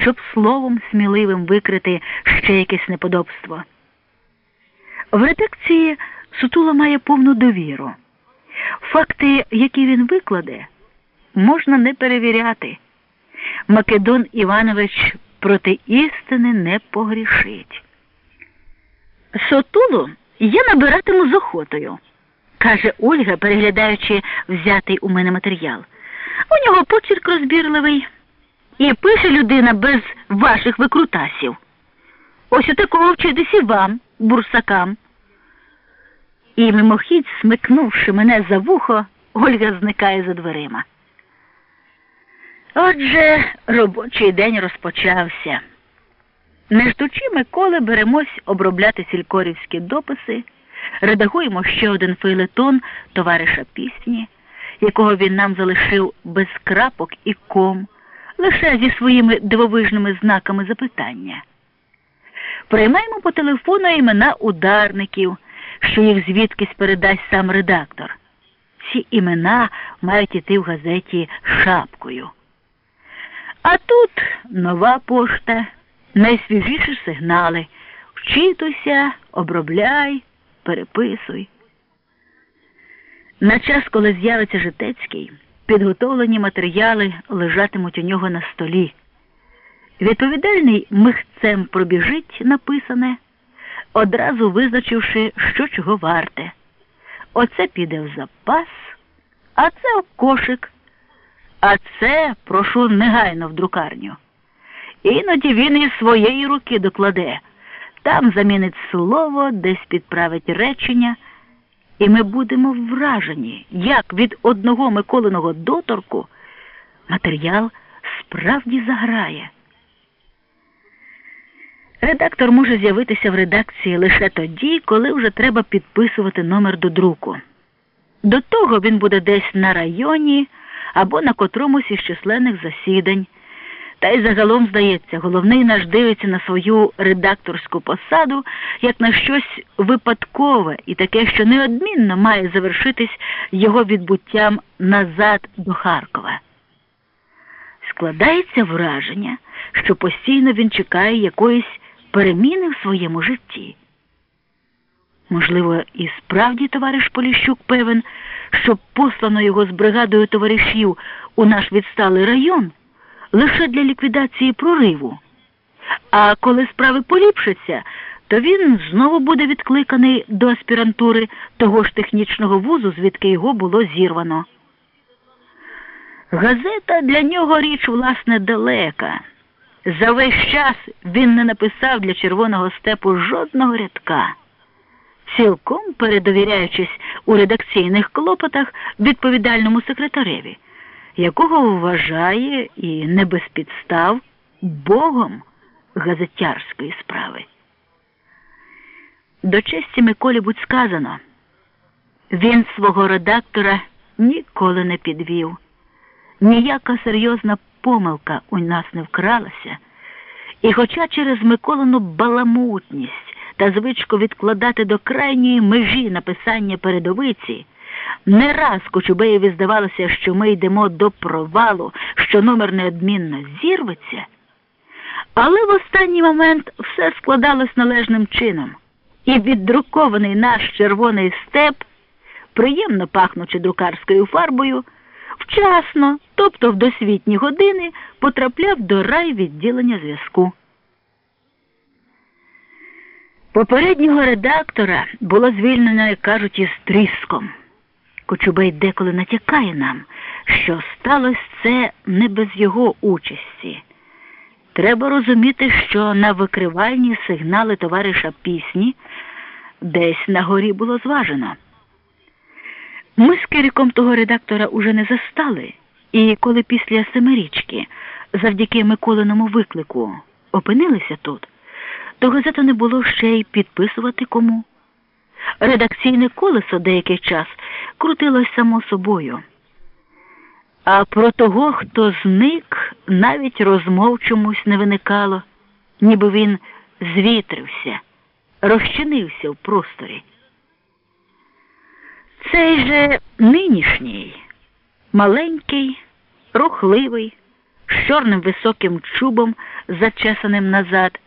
щоб словом сміливим викрити ще якесь неподобство. В редакції Сутула має повну довіру. Факти, які він викладе, можна не перевіряти. Македон Іванович проти істини не погрішить. Сотулу я набиратиму з охотою, каже Ольга, переглядаючи взятий у мене матеріал. У нього почерк розбірливий і пише людина без ваших викрутасів. Ось у такого вчитися вам, бурсакам. І мимохідь, смикнувши мене за вухо, Ольга зникає за дверима. Отже, робочий день розпочався. Не ждучи Миколи, беремось обробляти сількорівські дописи, редагуємо ще один фейлетон товариша пісні, якого він нам залишив без крапок і ком, лише зі своїми дивовижними знаками запитання. Приймаємо по телефону імена ударників, що їх звідкись передасть сам редактор. Ці імена мають іти в газеті шапкою. А тут нова пошта, найсвіжіші сигнали. Вчитуйся, обробляй, переписуй. На час, коли з'явиться Житецький, підготовлені матеріали лежатимуть у нього на столі. Відповідальний михцем пробіжить написане, одразу визначивши, що чого варте. Оце піде в запас, а це в кошик. А це прошу негайно в друкарню. Іноді він із своєї руки докладе, там замінить слово, десь підправить речення, і ми будемо вражені, як від одного Миколиного доторку матеріал справді заграє. Редактор може з'явитися в редакції лише тоді, коли вже треба підписувати номер до друку. До того він буде десь на районі або на котромусь із численних засідань. Та й загалом, здається, головний наш дивиться на свою редакторську посаду як на щось випадкове і таке, що неодмінно має завершитись його відбуттям назад до Харкова. Складається враження, що постійно він чекає якоїсь переміни в своєму житті. Можливо, і справді товариш Поліщук певен, що послано його з бригадою товаришів у наш відсталий район лише для ліквідації прориву. А коли справи поліпшаться, то він знову буде відкликаний до аспірантури того ж технічного вузу, звідки його було зірвано. Газета для нього річ, власне, далека. За весь час він не написав для червоного степу жодного рядка цілком передовіряючись у редакційних клопотах відповідальному секретареві, якого вважає і не без підстав богом газетярської справи. До честі Миколі будь сказано, він свого редактора ніколи не підвів, ніяка серйозна помилка у нас не вкралася, і, хоча через Миколину баламутність та звичку відкладати до крайньої межі написання передовиці, не раз Кочубеєві здавалося, що ми йдемо до провалу, що номер неодмінно зірветься, але в останній момент все складалось належним чином, і віддрукований наш червоний степ, приємно пахнучи друкарською фарбою, вчасно, тобто в досвітні години, потрапляв до рай відділення зв'язку. Попереднього редактора було звільнено, як кажуть, із тріском. Кочубей деколи натякає нам, що сталося це не без його участі. Треба розуміти, що на викривальні сигнали товариша пісні десь на горі було зважено. Ми з Кириком того редактора уже не застали, і коли після семирічки, завдяки Миколиному виклику, опинилися тут то газету не було ще й підписувати кому. Редакційне колесо деякий час крутилось само собою. А про того, хто зник, навіть розмов чомусь не виникало, ніби він звітрився, розчинився в просторі. Цей же нинішній, маленький, рухливий, з чорним високим чубом, зачесаним назад.